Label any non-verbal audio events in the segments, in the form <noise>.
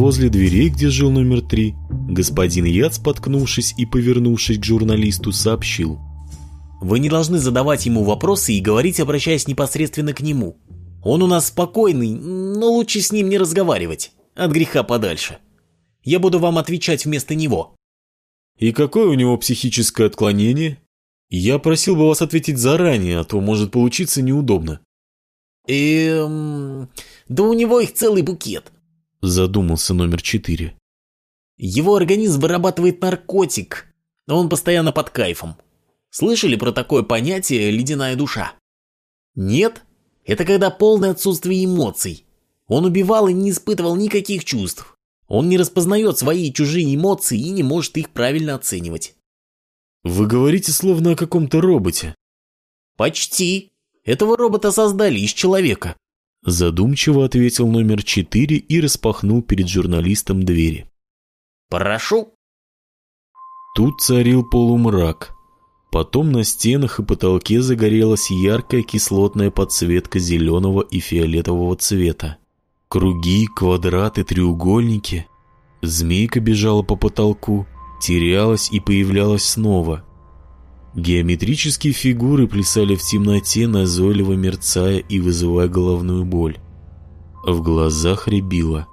Возле дверей, где жил номер три, господин Яд, споткнувшись и повернувшись к журналисту, сообщил. «Вы не должны задавать ему вопросы и говорить, обращаясь непосредственно к нему. Он у нас спокойный, но лучше с ним не разговаривать. От греха подальше. Я буду вам отвечать вместо него». «И какое у него психическое отклонение?» «Я просил бы вас ответить заранее, а то может получиться неудобно». «Эм... Да у него их целый букет», задумался номер четыре. Его организм вырабатывает наркотик, но он постоянно под кайфом. Слышали про такое понятие «ледяная душа»? Нет? Это когда полное отсутствие эмоций. Он убивал и не испытывал никаких чувств. Он не распознает свои и чужие эмоции и не может их правильно оценивать. Вы говорите словно о каком-то роботе. Почти. Этого робота создали из человека, Задумчиво ответил номер четыре и распахнул перед журналистом двери. «Прошу!» Тут царил полумрак. Потом на стенах и потолке загорелась яркая кислотная подсветка зеленого и фиолетового цвета. Круги, квадраты, треугольники. Змейка бежала по потолку, терялась и появлялась снова – Геометрические фигуры плясали в темноте, назойливо мерцая и вызывая головную боль. В глазах рябило.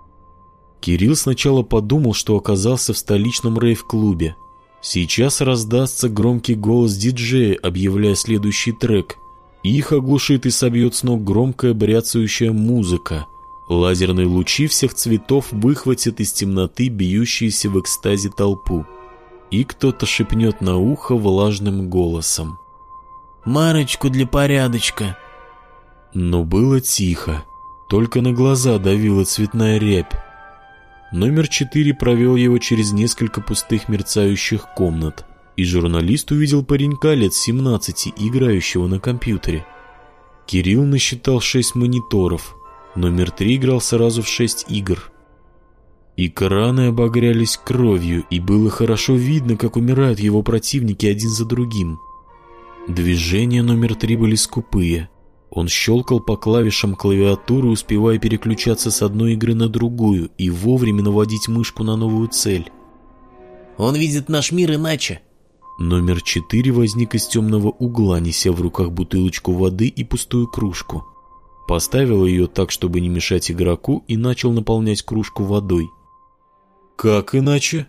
Кирилл сначала подумал, что оказался в столичном рейв-клубе. Сейчас раздастся громкий голос диджея, объявляя следующий трек. Их оглушит и собьет с ног громкая бряцающая музыка. Лазерные лучи всех цветов выхватят из темноты бьющиеся в экстазе толпу и кто-то шепнет на ухо влажным голосом. «Марочку для порядочка!» Но было тихо, только на глаза давила цветная рябь. Номер четыре провел его через несколько пустых мерцающих комнат, и журналист увидел паренька лет 17, играющего на компьютере. Кирилл насчитал шесть мониторов, номер три играл сразу в шесть игр – и краны обогрялись кровью, и было хорошо видно, как умирают его противники один за другим. Движения номер три были скупые. Он щелкал по клавишам клавиатуры, успевая переключаться с одной игры на другую и вовремя наводить мышку на новую цель. «Он видит наш мир иначе», Номер четыре возник из темного угла, неся в руках бутылочку воды и пустую кружку. Поставил ее так, чтобы не мешать игроку, и начал наполнять кружку водой. «Как иначе?»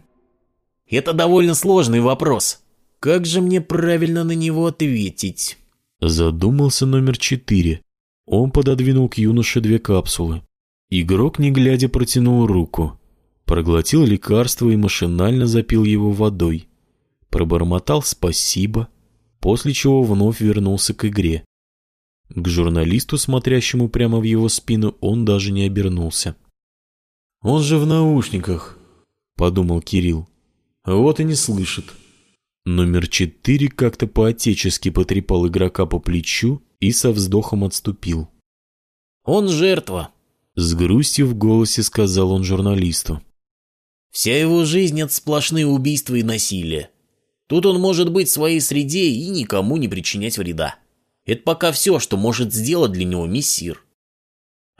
«Это довольно сложный вопрос. Как же мне правильно на него ответить?» Задумался номер четыре. Он пододвинул к юноше две капсулы. Игрок, не глядя, протянул руку. Проглотил лекарство и машинально запил его водой. Пробормотал «спасибо», после чего вновь вернулся к игре. К журналисту, смотрящему прямо в его спину, он даже не обернулся. «Он же в наушниках», подумал Кирилл. Вот и не слышит. Номер четыре как-то по-отечески потрепал игрока по плечу и со вздохом отступил. «Он жертва», — с грустью в голосе сказал он журналисту. «Вся его жизнь — это сплошные убийства и насилие. Тут он может быть в своей среде и никому не причинять вреда. Это пока все, что может сделать для него мессир».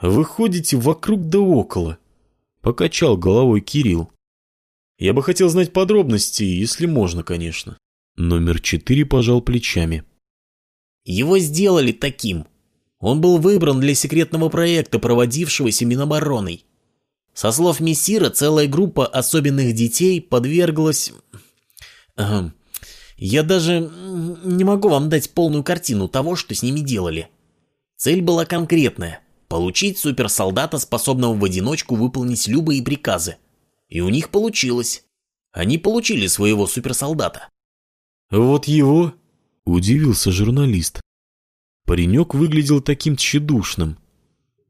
«Вы ходите вокруг да около», — покачал головой Кирилл. Я бы хотел знать подробности, если можно, конечно. Номер четыре пожал плечами. Его сделали таким. Он был выбран для секретного проекта, проводившегося Минобороной. Со слов Мессира, целая группа особенных детей подверглась... Эм, я даже не могу вам дать полную картину того, что с ними делали. Цель была конкретная – получить суперсолдата, способного в одиночку выполнить любые приказы – и у них получилось. Они получили своего суперсолдата. «Вот его?» – удивился журналист. Паренек выглядел таким тщедушным.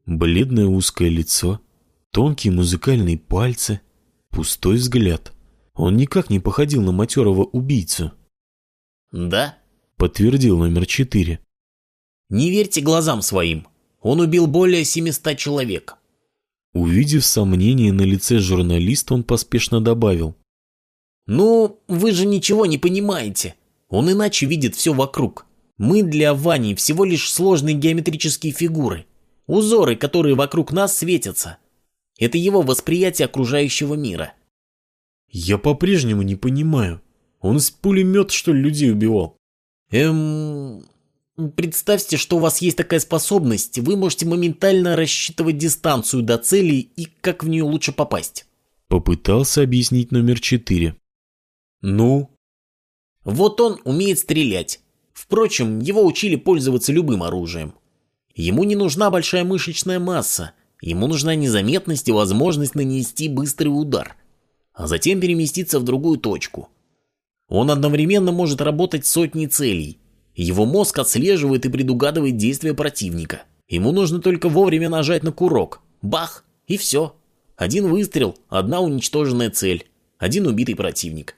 Бледное узкое лицо, тонкие музыкальные пальцы, пустой взгляд. Он никак не походил на матерого убийцу. «Да?» – подтвердил номер четыре. «Не верьте глазам своим. Он убил более 700 человек. Увидев сомнение на лице журналиста, он поспешно добавил. «Ну, вы же ничего не понимаете. Он иначе видит все вокруг. Мы для Вани всего лишь сложные геометрические фигуры, узоры, которые вокруг нас светятся. Это его восприятие окружающего мира». «Я по-прежнему не понимаю. Он с пулемета что ли, людей убивал?» «Эм... Представьте, что у вас есть такая способность, вы можете моментально рассчитывать дистанцию до цели и как в нее лучше попасть. Попытался объяснить номер четыре. Ну? Вот он умеет стрелять. Впрочем, его учили пользоваться любым оружием. Ему не нужна большая мышечная масса, ему нужна незаметность и возможность нанести быстрый удар, а затем переместиться в другую точку. Он одновременно может работать сотни целей, его мозг отслеживает и предугадывает действия противника. Ему нужно только вовремя нажать на курок. Бах! И все. Один выстрел, одна уничтоженная цель, один убитый противник.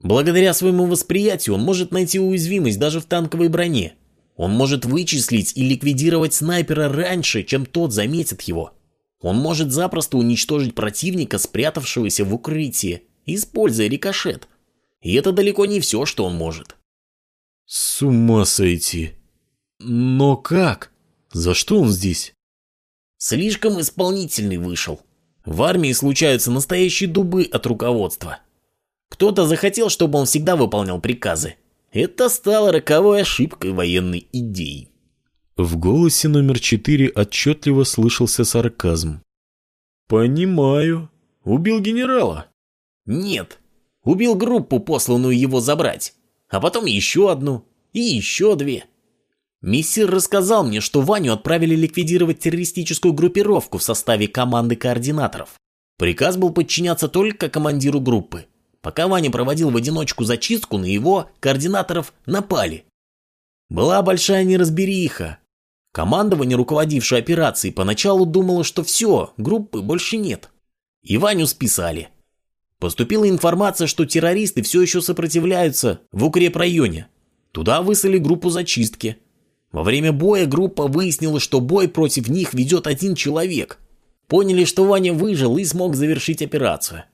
Благодаря своему восприятию он может найти уязвимость даже в танковой броне. Он может вычислить и ликвидировать снайпера раньше, чем тот заметит его. Он может запросто уничтожить противника, спрятавшегося в укрытии, используя рикошет. И это далеко не все, что он может. С ума сойти. Но как? За что он здесь? Слишком исполнительный вышел. В армии случаются настоящие дубы от руководства. Кто-то захотел, чтобы он всегда выполнял приказы. Это стало роковой ошибкой военной идеи. В голосе номер четыре отчетливо слышался сарказм. «Понимаю. Убил генерала?» «Нет. Убил группу, посланную его забрать а потом еще одну и еще две. Мессир рассказал мне, что Ваню отправили ликвидировать террористическую группировку в составе команды координаторов. Приказ был подчиняться только командиру группы. Пока Ваня проводил в одиночку зачистку, на его координаторов напали. Была большая неразбериха. Командование, руководившее операцией, поначалу думало, что все, группы больше нет. И Ваню списали. Поступила информация, что террористы все еще сопротивляются в укрепрайоне. Туда выслали группу зачистки. Во время боя группа выяснила, что бой против них ведет один человек. Поняли, что Ваня выжил и смог завершить операцию.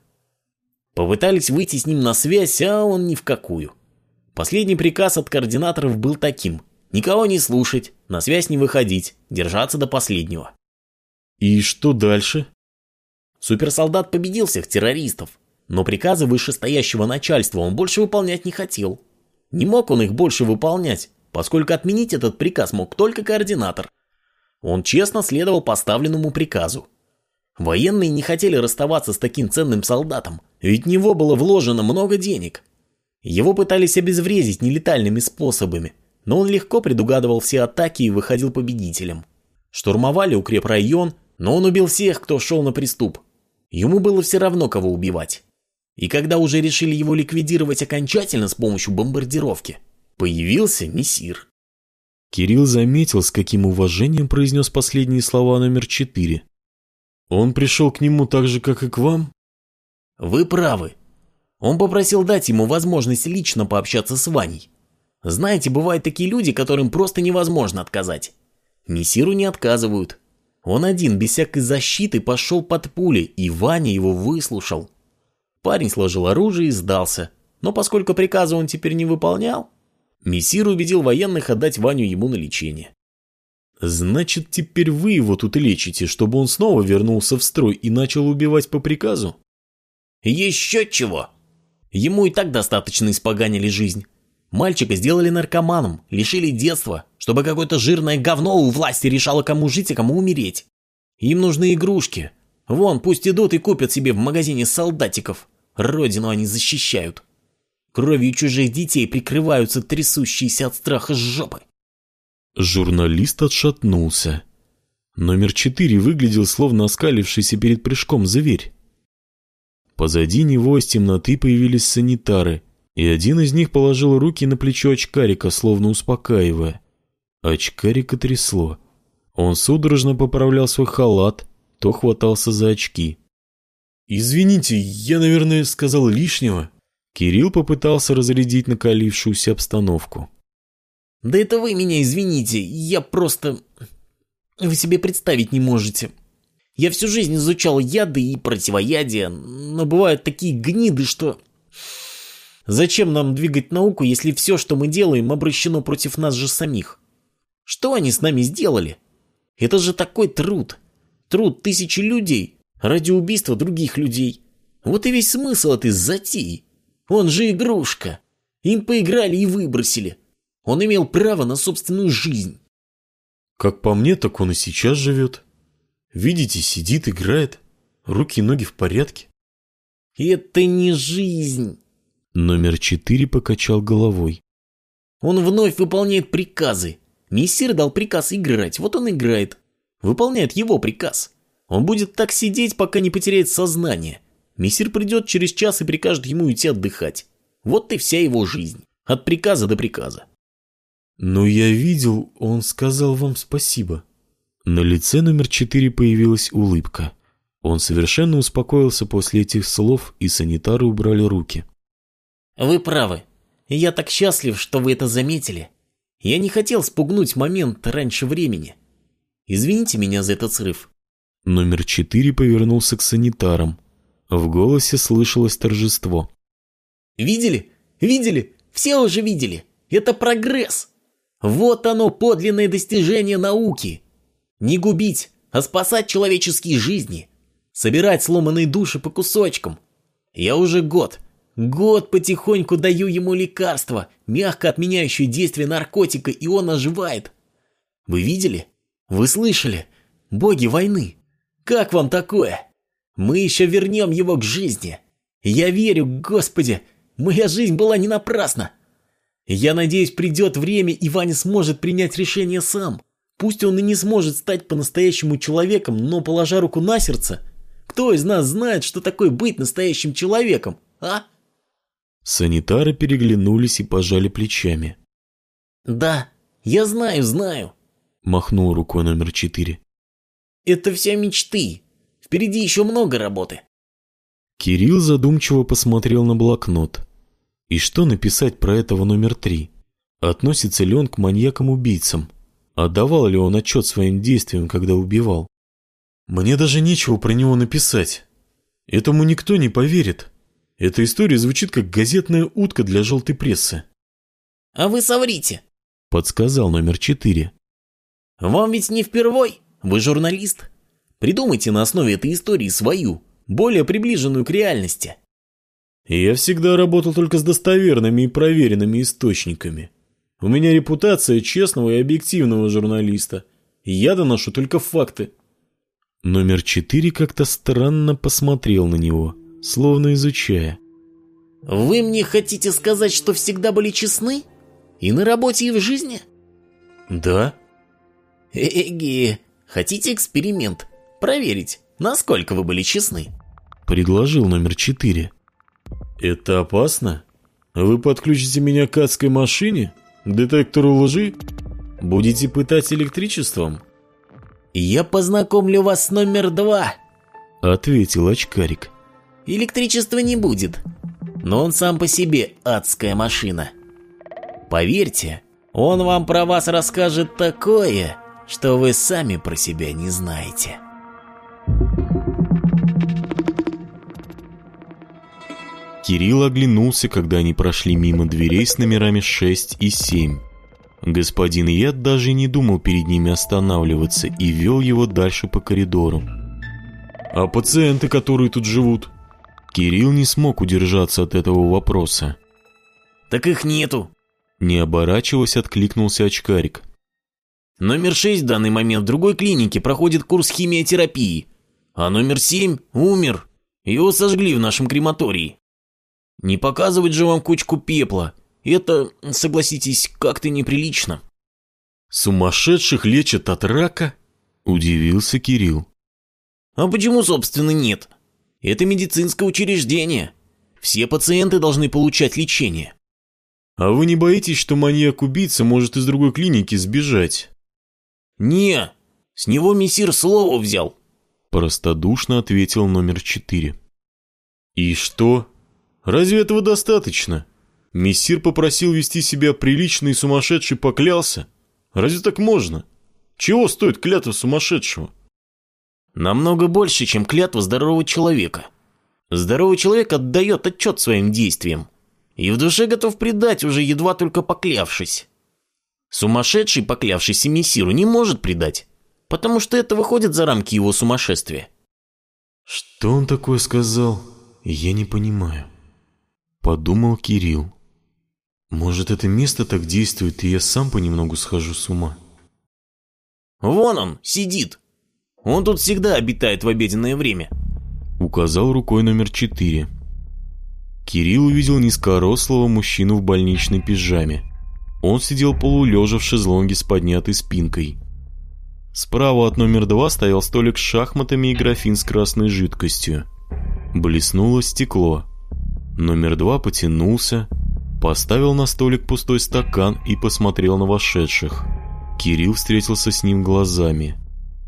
Попытались выйти с ним на связь, а он ни в какую. Последний приказ от координаторов был таким. Никого не слушать, на связь не выходить, держаться до последнего. И что дальше? Суперсолдат победил всех террористов, но приказы вышестоящего начальства он больше выполнять не хотел. Не мог он их больше выполнять, поскольку отменить этот приказ мог только координатор. Он честно следовал поставленному приказу. Военные не хотели расставаться с таким ценным солдатом, ведь в него было вложено много денег. Его пытались обезвредить нелетальными способами, но он легко предугадывал все атаки и выходил победителем. Штурмовали укрепрайон, но он убил всех, кто шел на приступ. Ему было все равно, кого убивать. И когда уже решили его ликвидировать окончательно с помощью бомбардировки, появился мессир. Кирилл заметил, с каким уважением произнес последние слова номер четыре. Он пришел к нему так же, как и к вам? Вы правы. Он попросил дать ему возможность лично пообщаться с Ваней. Знаете, бывают такие люди, которым просто невозможно отказать. Мессиру не отказывают. Он один, без всякой защиты, пошел под пули, и Ваня его выслушал. Парень сложил оружие и сдался. Но поскольку приказа он теперь не выполнял, мессир убедил военных отдать Ваню ему на лечение. «Значит, теперь вы его тут лечите, чтобы он снова вернулся в строй и начал убивать по приказу?» «Еще чего!» Ему и так достаточно испоганили жизнь. Мальчика сделали наркоманом, лишили детства, чтобы какое-то жирное говно у власти решало, кому жить и кому умереть. Им нужны игрушки. Вон, пусть идут и купят себе в магазине солдатиков. Родину они защищают. Кровью чужих детей прикрываются трясущиеся от страха жопы. Журналист отшатнулся. Номер четыре выглядел словно оскалившийся перед прыжком зверь. Позади него из темноты появились санитары, и один из них положил руки на плечо очкарика, словно успокаивая. Очкарика трясло. Он судорожно поправлял свой халат, то хватался за очки. «Извините, я, наверное, сказал лишнего». Кирилл попытался разрядить накалившуюся обстановку. «Да это вы меня извините, я просто... Вы себе представить не можете. Я всю жизнь изучал яды и противоядия, но бывают такие гниды, что... Зачем нам двигать науку, если все, что мы делаем, обращено против нас же самих? Что они с нами сделали? Это же такой труд. Труд тысячи людей, ради убийства других людей. Вот и весь смысл этой затеи. Он же игрушка. Им поиграли и выбросили. Он имел право на собственную жизнь. Как по мне, так он и сейчас живет. Видите, сидит, играет. Руки и ноги в порядке. Это не жизнь. Номер четыре покачал головой. Он вновь выполняет приказы. Мессир дал приказ играть, вот он играет. Выполняет его приказ. Он будет так сидеть, пока не потеряет сознание. Мессир придет через час и прикажет ему идти отдыхать. Вот и вся его жизнь. От приказа до приказа. Но я видел, он сказал вам спасибо. На лице номер четыре появилась улыбка. Он совершенно успокоился после этих слов, и санитары убрали руки. «Вы правы. Я так счастлив, что вы это заметили. Я не хотел спугнуть момент раньше времени. Извините меня за этот срыв. Номер четыре повернулся к санитарам. В голосе слышалось торжество. «Видели? Видели? Все уже видели! Это прогресс! Вот оно, подлинное достижение науки! Не губить, а спасать человеческие жизни! Собирать сломанные души по кусочкам! Я уже год, год потихоньку даю ему лекарство, мягко отменяющее действие наркотика, и он оживает! Вы видели? Вы слышали? Боги войны!» Как вам такое? Мы еще вернем его к жизни. Я верю, Господи, моя жизнь была не напрасна. Я надеюсь, придет время, и Ваня сможет принять решение сам. Пусть он и не сможет стать по-настоящему человеком, но, положа руку на сердце, кто из нас знает, что такое быть настоящим человеком, а? Санитары переглянулись и пожали плечами. «Да, я знаю, знаю», – махнул рукой номер четыре. Это все мечты. Впереди еще много работы. Кирилл задумчиво посмотрел на блокнот. И что написать про этого номер три? Относится ли он к маньякам-убийцам? Отдавал ли он отчет своим действиям, когда убивал? Мне даже нечего про него написать. Этому никто не поверит. Эта история звучит как газетная утка для желтой прессы. «А вы соврите», — подсказал номер четыре. «Вам ведь не впервой?» Вы журналист? Придумайте на основе этой истории свою, более приближенную к реальности. Я всегда работал только с достоверными и проверенными источниками. У меня репутация честного и объективного журналиста. Я доношу только факты. Номер четыре как-то странно посмотрел на него, словно изучая. «Вы мне хотите сказать, что всегда были честны? И на работе, и в жизни?» «Да». Эгги. Хотите эксперимент? Проверить, насколько вы были честны?» Предложил номер четыре. «Это опасно? Вы подключите меня к адской машине? Детектору лжи? Будете пытать электричеством?» «Я познакомлю вас с номер два», — ответил очкарик. «Электричества не будет, но он сам по себе адская машина. Поверьте, он вам про вас расскажет такое, что вы сами про себя не знаете. Кирилл оглянулся, когда они прошли мимо дверей с номерами 6 и 7. Господин Яд даже не думал перед ними останавливаться и вел его дальше по коридору. «А пациенты, которые тут живут?» Кирилл не смог удержаться от этого вопроса. «Так их нету!» Не оборачиваясь, откликнулся очкарик. Номер 6 в данный момент в другой клинике проходит курс химиотерапии, а номер 7 умер. Его сожгли в нашем крематории. Не показывать же вам кучку пепла. Это, согласитесь, как-то неприлично. Сумасшедших лечат от рака? Удивился Кирилл. А почему, собственно, нет? Это медицинское учреждение. Все пациенты должны получать лечение. А вы не боитесь, что маньяк-убийца может из другой клиники сбежать? «Не, с него мессир слово взял», – простодушно ответил номер четыре. «И что? Разве этого достаточно? Мессир попросил вести себя прилично и сумасшедший поклялся. Разве так можно? Чего стоит клятва сумасшедшего?» «Намного больше, чем клятва здорового человека. Здоровый человек отдает отчет своим действиям и в душе готов предать, уже едва только поклявшись. Сумасшедший, поклявшийся мессиру, не может предать, потому что это выходит за рамки его сумасшествия. Что он такое сказал, я не понимаю. Подумал Кирилл. Может, это место так действует, и я сам понемногу схожу с ума. Вон он, сидит. Он тут всегда обитает в обеденное время. Указал рукой номер четыре. Кирилл увидел низкорослого мужчину в больничной пижаме. Он сидел полулежа в шезлонге с поднятой спинкой. Справа от номер два стоял столик с шахматами и графин с красной жидкостью. Блеснуло стекло. Номер два потянулся, поставил на столик пустой стакан и посмотрел на вошедших. Кирилл встретился с ним глазами.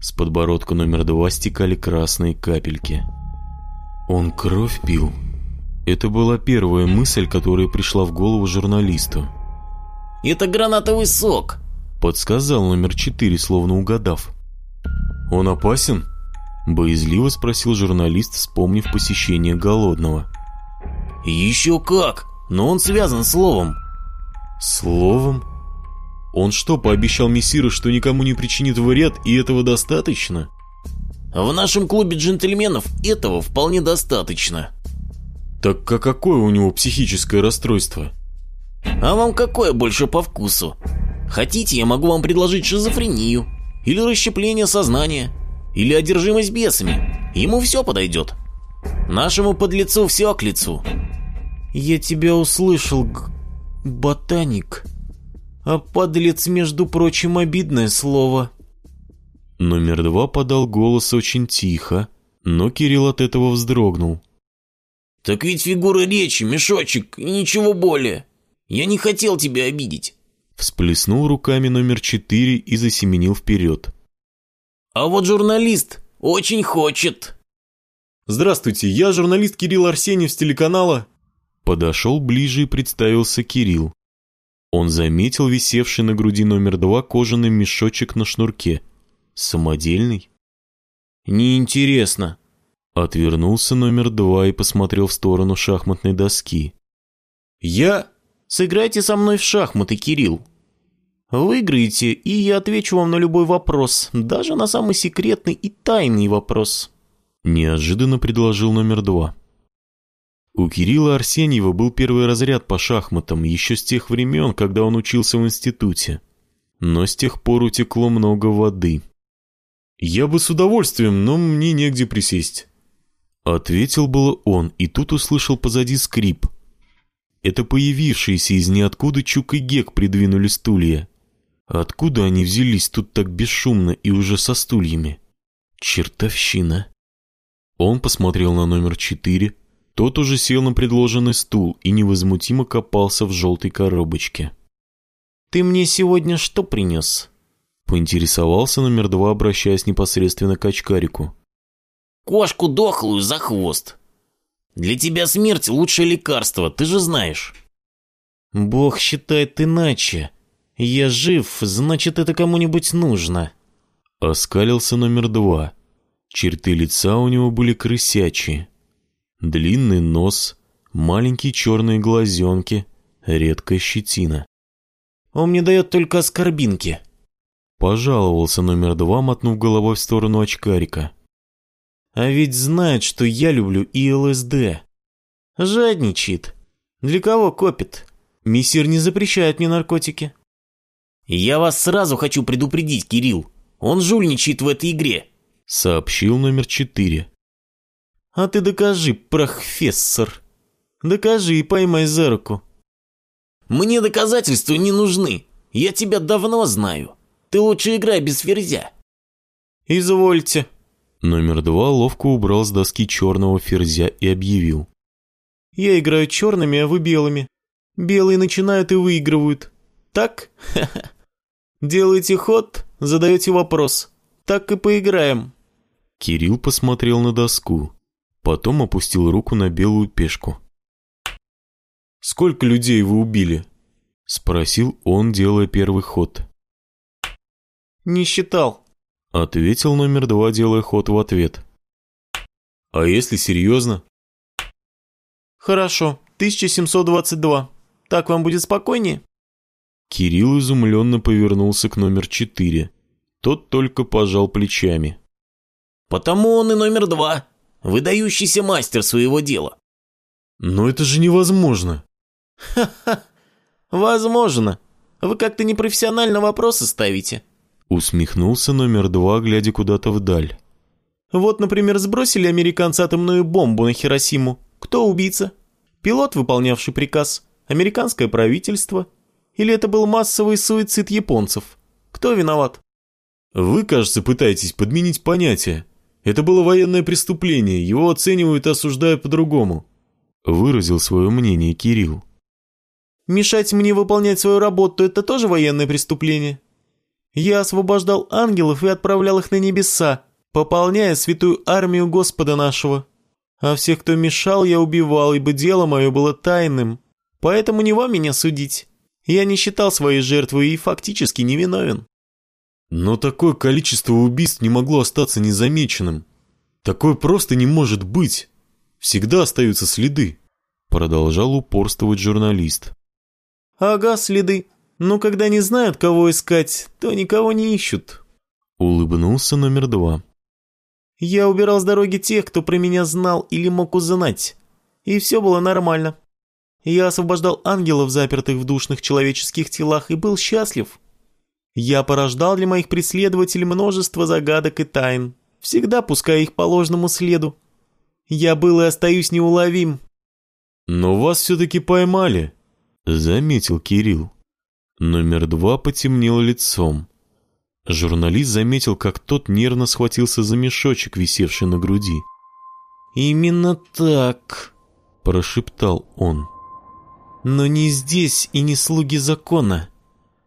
С подбородка номер два стекали красные капельки. «Он кровь пил?» Это была первая мысль, которая пришла в голову журналисту. Это гранатовый сок!» Подсказал номер четыре, словно угадав. «Он опасен?» Боязливо спросил журналист, вспомнив посещение голодного. «Еще как! Но он связан словом!» «Словом? Он что, пообещал мессиру, что никому не причинит вред, и этого достаточно?» «В нашем клубе джентльменов этого вполне достаточно». «Так а какое у него психическое расстройство?» А вам какое больше по вкусу? Хотите, я могу вам предложить шизофрению, или расщепление сознания, или одержимость бесами. Ему все подойдет. Нашему подлецу все к лицу. Я тебя услышал, ботаник. А подлец, между прочим, обидное слово. Номер два подал голос очень тихо, но Кирилл от этого вздрогнул. «Так ведь фигура речи, мешочек и ничего более. Я не хотел тебя обидеть!» Всплеснул руками номер четыре и засеменил вперед. «А вот журналист очень хочет!» «Здравствуйте, я журналист Кирилл Арсеньев с телеканала...» Подошел ближе и представился Кирилл. Он заметил висевший на груди номер два кожаный мешочек на шнурке. Самодельный? «Неинтересно», Отвернулся номер два и посмотрел в сторону шахматной доски. «Я Сыграйте со мной в шахматы, Кирилл. Выиграете, и я отвечу вам на любой вопрос, даже на самый секретный и тайный вопрос. Неожиданно предложил номер два. У Кирилла Арсеньева был первый разряд по шахматам еще с тех времен, когда он учился в институте. Но с тех пор утекло много воды. «Я бы с удовольствием, но мне негде присесть». Ответил было он, и тут услышал позади скрип, это появившиеся из ниоткуда Чук и Гек придвинули стулья. Откуда они взялись тут так бесшумно и уже со стульями? Чертовщина. Он посмотрел на номер четыре. Тот уже сел на предложенный стул и невозмутимо копался в желтой коробочке. «Ты мне сегодня что принес?» Поинтересовался номер два, обращаясь непосредственно к очкарику. «Кошку дохлую за хвост!» Для тебя смерть – лучшее лекарство, ты же знаешь». «Бог считает иначе. Я жив, значит, это кому-нибудь нужно». Оскалился номер два. Черты лица у него были крысячие. Длинный нос, маленькие черные глазенки, редкая щетина. «Он мне дает только оскорбинки», Пожаловался номер два, мотнув головой в сторону очкарика. А ведь знает, что я люблю и ЛСД. Жадничает. Для кого копит? Мессир не запрещает мне наркотики. «Я вас сразу хочу предупредить, Кирилл. Он жульничает в этой игре», — сообщил номер четыре. «А ты докажи, профессор. Докажи и поймай за руку». «Мне доказательства не нужны. Я тебя давно знаю. Ты лучше играй без ферзя». «Извольте», Номер два ловко убрал с доски черного ферзя и объявил. «Я играю черными, а вы белыми. Белые начинают и выигрывают. Так? <laughs> Делаете ход, задаете вопрос. Так и поиграем». Кирилл посмотрел на доску, потом опустил руку на белую пешку. «Сколько людей вы убили?» — спросил он, делая первый ход. «Не считал», Ответил номер два, делая ход в ответ. А если серьезно? Хорошо, 1722. Так вам будет спокойнее? Кирилл изумленно повернулся к номер четыре. Тот только пожал плечами. «Потому он и номер два. Выдающийся мастер своего дела». «Но это же невозможно». «Ха-ха, возможно. Вы как-то непрофессионально вопросы ставите. Усмехнулся номер два, глядя куда-то вдаль. Вот, например, сбросили американцы атомную бомбу на Хиросиму. Кто убийца? Пилот, выполнявший приказ? Американское правительство? Или это был массовый суицид японцев? Кто виноват? Вы, кажется, пытаетесь подменить понятие. Это было военное преступление, его оценивают осуждая по-другому. Выразил свое мнение Кирилл. Мешать мне выполнять свою работу – это тоже военное преступление? Я освобождал ангелов и отправлял их на небеса, пополняя святую армию Господа нашего. А всех, кто мешал, я убивал, ибо дело мое было тайным. Поэтому не вам меня судить. Я не считал своей жертвы и фактически невиновен». Но такое количество убийств не могло остаться незамеченным. Такое просто не может быть. Всегда остаются следы. Продолжал упорствовать журналист. Ага, следы но когда не знают, кого искать, то никого не ищут». Улыбнулся номер два. «Я убирал с дороги тех, кто про меня знал или мог узнать. И все было нормально. Я освобождал ангелов, запертых в душных человеческих телах, и был счастлив. Я порождал для моих преследователей множество загадок и тайн, всегда пуская их по ложному следу. Я был и остаюсь неуловим». «Но вас все-таки поймали», — заметил Кирилл. Номер два потемнел лицом. Журналист заметил, как тот нервно схватился за мешочек, висевший на груди. «Именно так», — прошептал он. «Но не здесь и не слуги закона.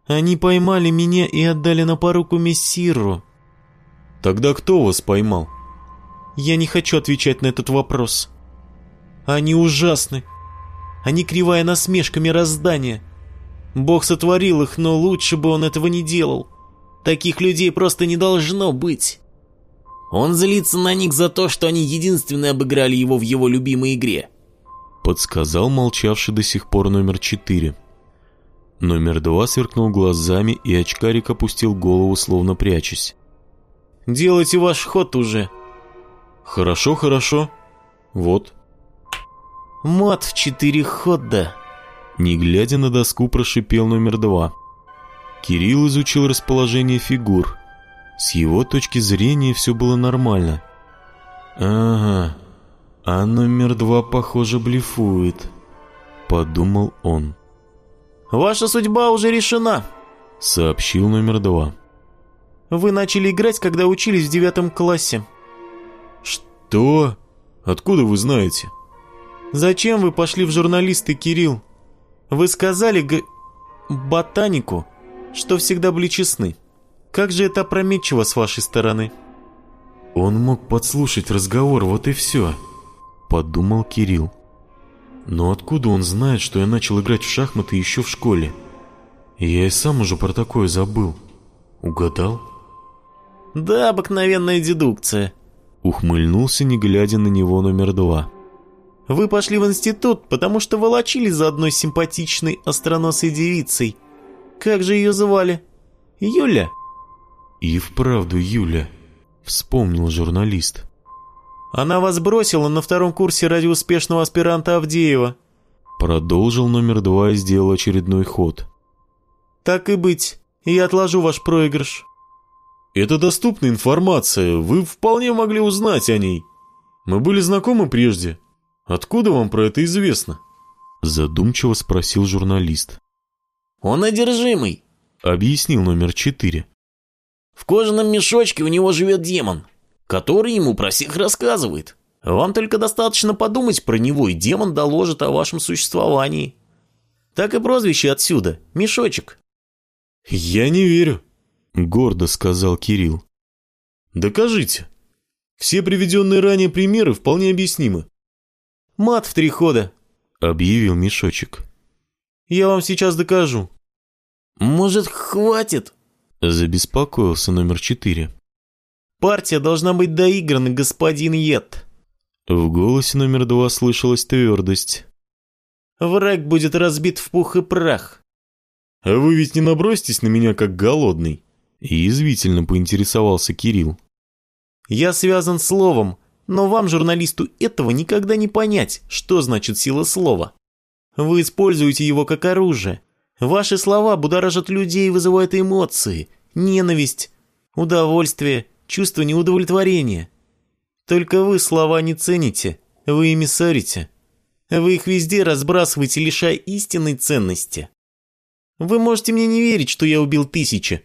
Они поймали меня и отдали на поруку мессиру». «Тогда кто вас поймал?» «Я не хочу отвечать на этот вопрос. Они ужасны. Они кривая насмешка мироздания. Бог сотворил их, но лучше бы он этого не делал. Таких людей просто не должно быть. Он злится на них за то, что они единственные обыграли его в его любимой игре. Подсказал молчавший до сих пор номер четыре. Номер два сверкнул глазами, и очкарик опустил голову, словно прячась. «Делайте ваш ход уже». «Хорошо, хорошо. Вот». «Мат в четыре хода». Не глядя на доску, прошипел номер два. Кирилл изучил расположение фигур. С его точки зрения все было нормально. «Ага, а номер два, похоже, блефует», — подумал он. «Ваша судьба уже решена», — сообщил номер два. «Вы начали играть, когда учились в девятом классе». «Что? Откуда вы знаете?» «Зачем вы пошли в журналисты, Кирилл?» Вы сказали г... ботанику, что всегда были честны. Как же это опрометчиво с вашей стороны?» «Он мог подслушать разговор, вот и все», — подумал Кирилл. «Но откуда он знает, что я начал играть в шахматы еще в школе? Я и сам уже про такое забыл. Угадал?» «Да, обыкновенная дедукция», — ухмыльнулся, не глядя на него номер два. Вы пошли в институт, потому что волочили за одной симпатичной остроносой девицей. Как же ее звали? Юля?» «И вправду Юля», — вспомнил журналист. «Она вас бросила на втором курсе ради успешного аспиранта Авдеева». Продолжил номер два и сделал очередной ход. «Так и быть, я отложу ваш проигрыш». «Это доступная информация, вы вполне могли узнать о ней. Мы были знакомы прежде, Откуда вам про это известно?» Задумчиво спросил журналист. «Он одержимый», — объяснил номер четыре. «В кожаном мешочке у него живет демон, который ему про всех рассказывает. Вам только достаточно подумать про него, и демон доложит о вашем существовании. Так и прозвище отсюда — Мешочек». «Я не верю», — гордо сказал Кирилл. «Докажите. Все приведенные ранее примеры вполне объяснимы мат в три хода», — объявил мешочек. «Я вам сейчас докажу». «Может, хватит?» — забеспокоился номер четыре. «Партия должна быть доиграна, господин Йетт». В голосе номер два слышалась твердость. «Враг будет разбит в пух и прах». «А вы ведь не наброситесь на меня, как голодный?» Язвительно поинтересовался Кирилл. «Я связан словом, но вам, журналисту, этого никогда не понять, что значит сила слова. Вы используете его как оружие. Ваши слова будоражат людей и вызывают эмоции, ненависть, удовольствие, чувство неудовлетворения. Только вы слова не цените, вы ими ссорите. Вы их везде разбрасываете, лишая истинной ценности. Вы можете мне не верить, что я убил тысячи.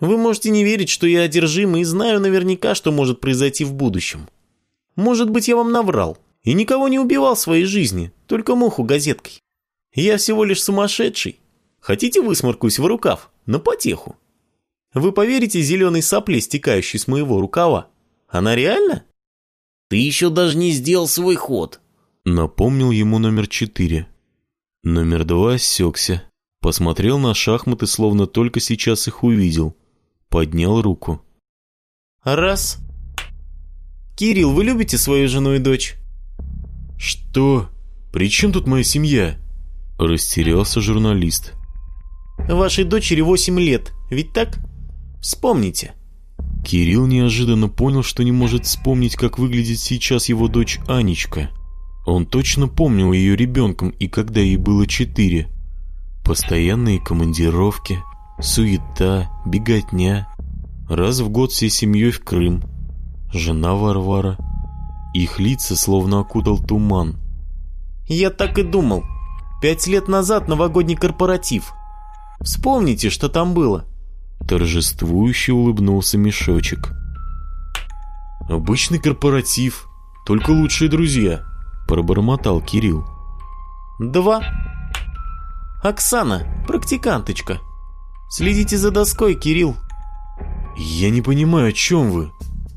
Вы можете не верить, что я одержим и знаю наверняка, что может произойти в будущем. Может быть, я вам наврал и никого не убивал в своей жизни, только муху газеткой. Я всего лишь сумасшедший. Хотите, высморкусь в рукав, на потеху? Вы поверите зеленой сопле, стекающей с моего рукава? Она реально? Ты еще даже не сделал свой ход. Напомнил ему номер четыре. Номер два осекся. Посмотрел на шахматы, словно только сейчас их увидел. Поднял руку. Раз. «Кирилл, вы любите свою жену и дочь?» «Что? При чем тут моя семья?» Растерялся журналист. «Вашей дочери 8 лет, ведь так? Вспомните». Кирилл неожиданно понял, что не может вспомнить, как выглядит сейчас его дочь Анечка. Он точно помнил ее ребенком и когда ей было четыре. Постоянные командировки, суета, беготня. Раз в год всей семьей в Крым жена Варвара. Их лица словно окутал туман. «Я так и думал. Пять лет назад новогодний корпоратив. Вспомните, что там было». Торжествующе улыбнулся мешочек. «Обычный корпоратив, только лучшие друзья», – пробормотал Кирилл. «Два. Оксана, практиканточка. Следите за доской, Кирилл». «Я не понимаю, о чем вы?»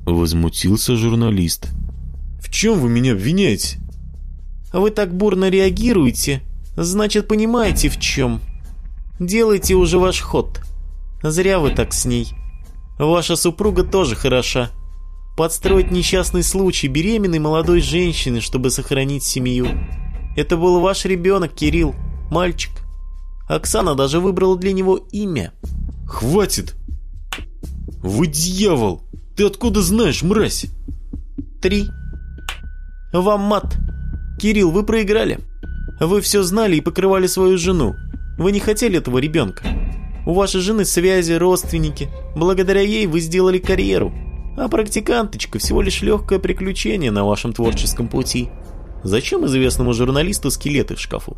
Возмутился журналист. «В чем вы меня обвиняете?» а «Вы так бурно реагируете, значит, понимаете в чем. Делайте уже ваш ход. Зря вы так с ней. Ваша супруга тоже хороша. Подстроить несчастный случай беременной молодой женщины, чтобы сохранить семью. Это был ваш ребенок, Кирилл, мальчик. Оксана даже выбрала для него имя». «Хватит! Вы дьявол!» Ты откуда знаешь, мразь? Три. Вам мат. Кирилл, вы проиграли. Вы все знали и покрывали свою жену. Вы не хотели этого ребенка. У вашей жены связи, родственники. Благодаря ей вы сделали карьеру. А практиканточка всего лишь легкое приключение на вашем творческом пути. Зачем известному журналисту скелеты в шкафу?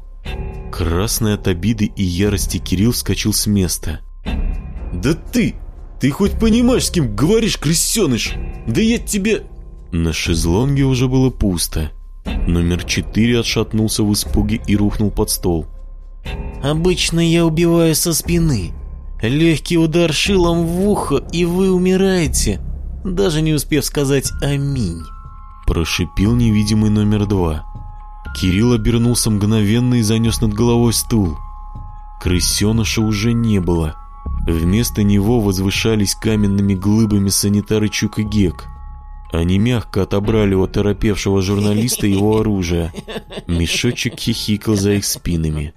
Красный от обиды и ярости Кирилл вскочил с места. «Да ты!» Ты хоть понимаешь, с кем говоришь, крысеныш? Да я тебе...» На шезлонге уже было пусто. Номер четыре отшатнулся в испуге и рухнул под стол. «Обычно я убиваю со спины. Легкий удар шилом в ухо, и вы умираете, даже не успев сказать «Аминь». Прошипел невидимый номер два. Кирилл обернулся мгновенно и занес над головой стул. Крысеныша уже не было. Вместо него возвышались каменными глыбами санитары Чук и Гек. Они мягко отобрали у оторопевшего журналиста его оружие. Мешочек хихикал за их спинами.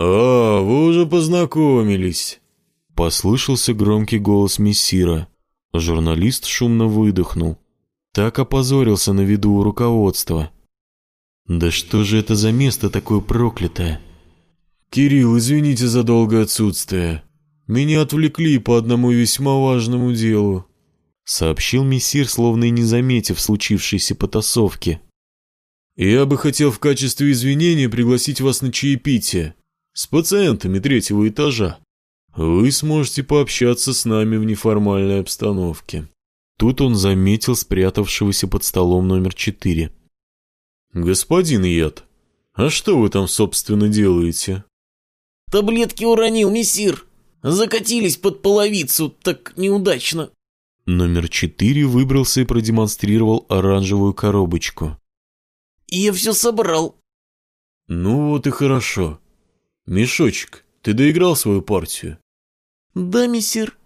«А, вы уже познакомились!» Послышался громкий голос мессира. Журналист шумно выдохнул. Так опозорился на виду у руководства. «Да что же это за место такое проклятое?» «Кирилл, извините за долгое отсутствие. Меня отвлекли по одному весьма важному делу», — сообщил мессир, словно и не заметив случившейся потасовки. «Я бы хотел в качестве извинения пригласить вас на чаепитие с пациентами третьего этажа. Вы сможете пообщаться с нами в неформальной обстановке». Тут он заметил спрятавшегося под столом номер четыре. «Господин Яд, а что вы там, собственно, делаете?» Таблетки уронил, мессир. Закатились под половицу, так неудачно. Номер четыре выбрался и продемонстрировал оранжевую коробочку. Я все собрал. Ну вот и хорошо. Мешочек, ты доиграл свою партию? Да, мессир.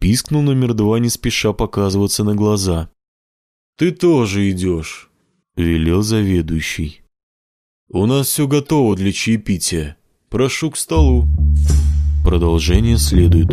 Пискнул номер два, не спеша показываться на глаза. Ты тоже идешь, велел заведующий. У нас все готово для чаепития. Прошу к столу. Продолжение следует.